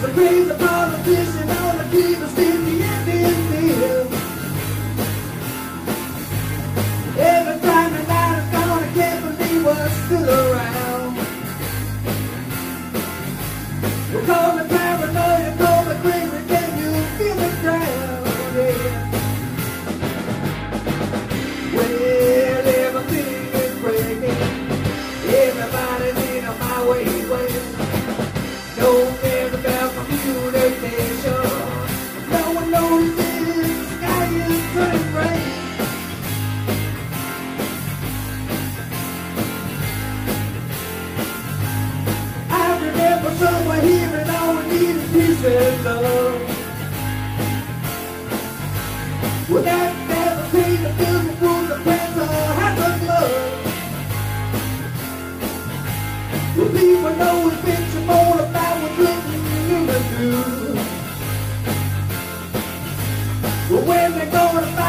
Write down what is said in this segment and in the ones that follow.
The crazy politician, all the people still. Well, that never seen a beautiful woman the pants people know it's more about what written human do. Well, when they're going about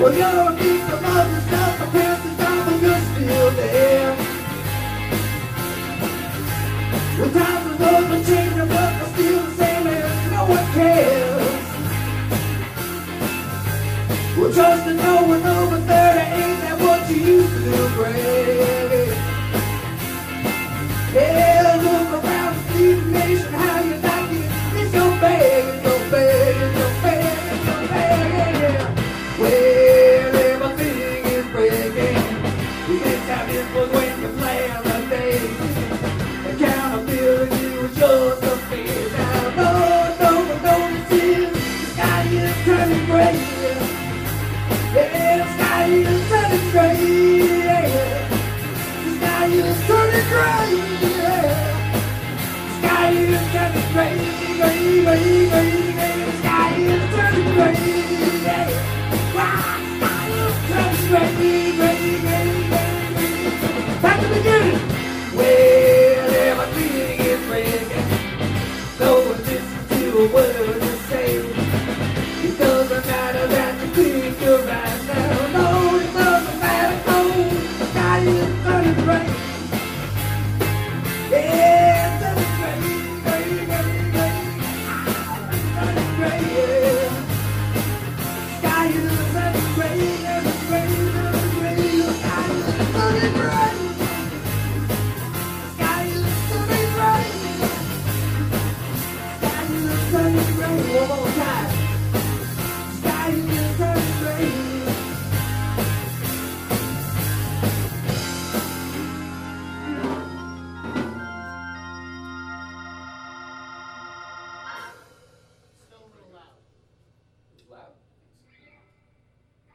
We're gonna keep the mothers, not the parents, and time you're still there. Well, times are those are changing, but I'm still the same, and no one cares. Well, just to know